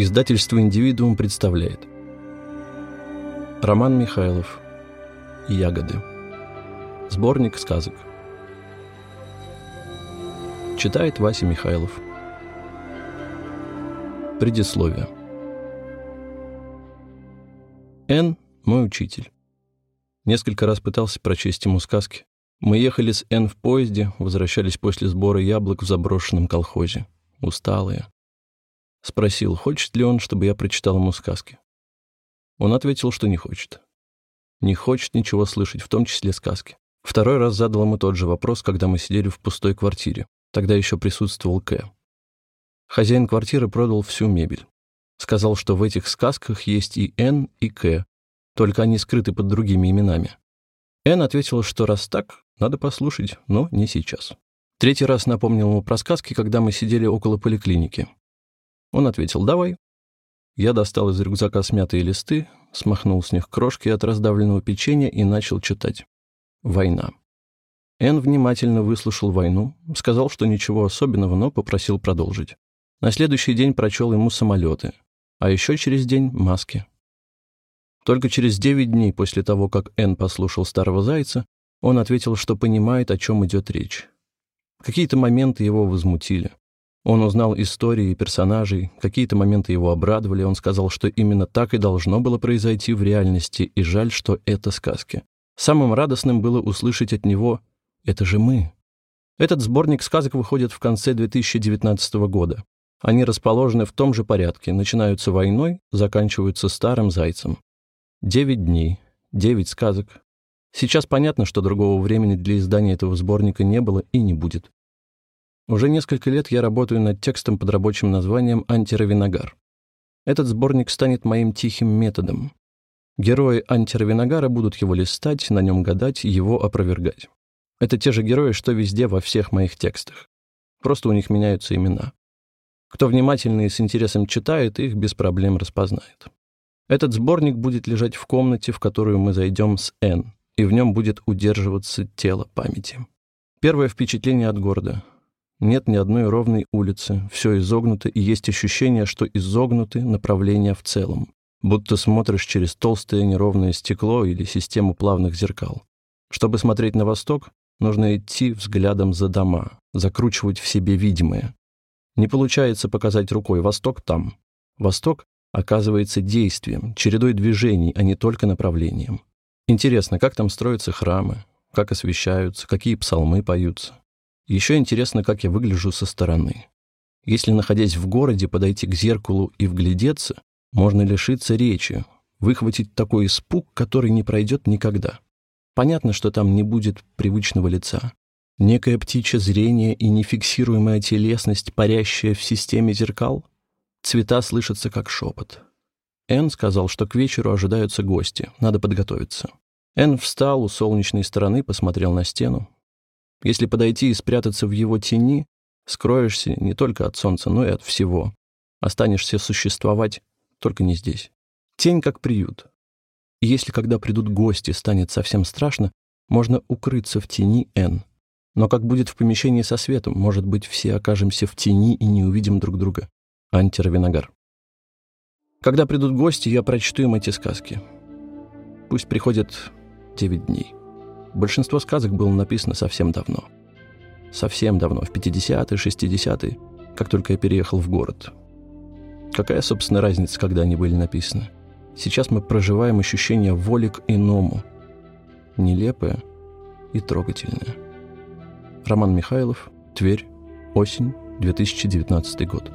Издательство «Индивидуум» представляет Роман Михайлов «Ягоды» Сборник сказок Читает Вася Михайлов Предисловие Н – мой учитель. Несколько раз пытался прочесть ему сказки. Мы ехали с Н в поезде, возвращались после сбора яблок в заброшенном колхозе. Усталые. Спросил, хочет ли он, чтобы я прочитал ему сказки. Он ответил, что не хочет. Не хочет ничего слышать, в том числе сказки. Второй раз задал ему тот же вопрос, когда мы сидели в пустой квартире. Тогда еще присутствовал К. Хозяин квартиры продал всю мебель. Сказал, что в этих сказках есть и Н, и К, только они скрыты под другими именами. Н ответил, что раз так, надо послушать, но не сейчас. Третий раз напомнил ему про сказки, когда мы сидели около поликлиники. Он ответил «давай». Я достал из рюкзака смятые листы, смахнул с них крошки от раздавленного печенья и начал читать. «Война». Эн внимательно выслушал войну, сказал, что ничего особенного, но попросил продолжить. На следующий день прочел ему самолеты, а еще через день — маски. Только через девять дней после того, как Эн послушал Старого Зайца, он ответил, что понимает, о чем идет речь. Какие-то моменты его возмутили. Он узнал истории и персонажей, какие-то моменты его обрадовали, он сказал, что именно так и должно было произойти в реальности, и жаль, что это сказки. Самым радостным было услышать от него «Это же мы». Этот сборник сказок выходит в конце 2019 года. Они расположены в том же порядке, начинаются войной, заканчиваются старым зайцем. Девять дней, девять сказок. Сейчас понятно, что другого времени для издания этого сборника не было и не будет. Уже несколько лет я работаю над текстом под рабочим названием «Антиравинагар». Этот сборник станет моим тихим методом. Герои антиравинагара будут его листать, на нем гадать, его опровергать. Это те же герои, что везде во всех моих текстах. Просто у них меняются имена. Кто внимательно и с интересом читает, их без проблем распознает. Этот сборник будет лежать в комнате, в которую мы зайдем с Н, и в нем будет удерживаться тело памяти. Первое впечатление от города. Нет ни одной ровной улицы, все изогнуто, и есть ощущение, что изогнуты направления в целом, будто смотришь через толстое неровное стекло или систему плавных зеркал. Чтобы смотреть на восток, нужно идти взглядом за дома, закручивать в себе видимое. Не получается показать рукой «восток там». Восток оказывается действием, чередой движений, а не только направлением. Интересно, как там строятся храмы, как освещаются, какие псалмы поются. Еще интересно, как я выгляжу со стороны. Если, находясь в городе, подойти к зеркалу и вглядеться, можно лишиться речи, выхватить такой испуг, который не пройдет никогда. Понятно, что там не будет привычного лица. Некое птичье зрение и нефиксируемая телесность, парящая в системе зеркал. Цвета слышатся как шепот. Эн сказал, что к вечеру ожидаются гости, надо подготовиться. Эн встал у солнечной стороны, посмотрел на стену, если подойти и спрятаться в его тени, скроешься не только от солнца, но и от всего. Останешься существовать только не здесь. Тень как приют. И если когда придут гости, станет совсем страшно, можно укрыться в тени Н. Но как будет в помещении со светом, может быть, все окажемся в тени и не увидим друг друга. Антиравинагар. Когда придут гости, я прочту им эти сказки. Пусть приходят девять дней. Большинство сказок было написано совсем давно. Совсем давно, в 50-е, 60-е, как только я переехал в город. Какая, собственно, разница, когда они были написаны? Сейчас мы проживаем ощущение воли к иному. Нелепое и трогательное. Роман Михайлов, Тверь, осень, 2019 год.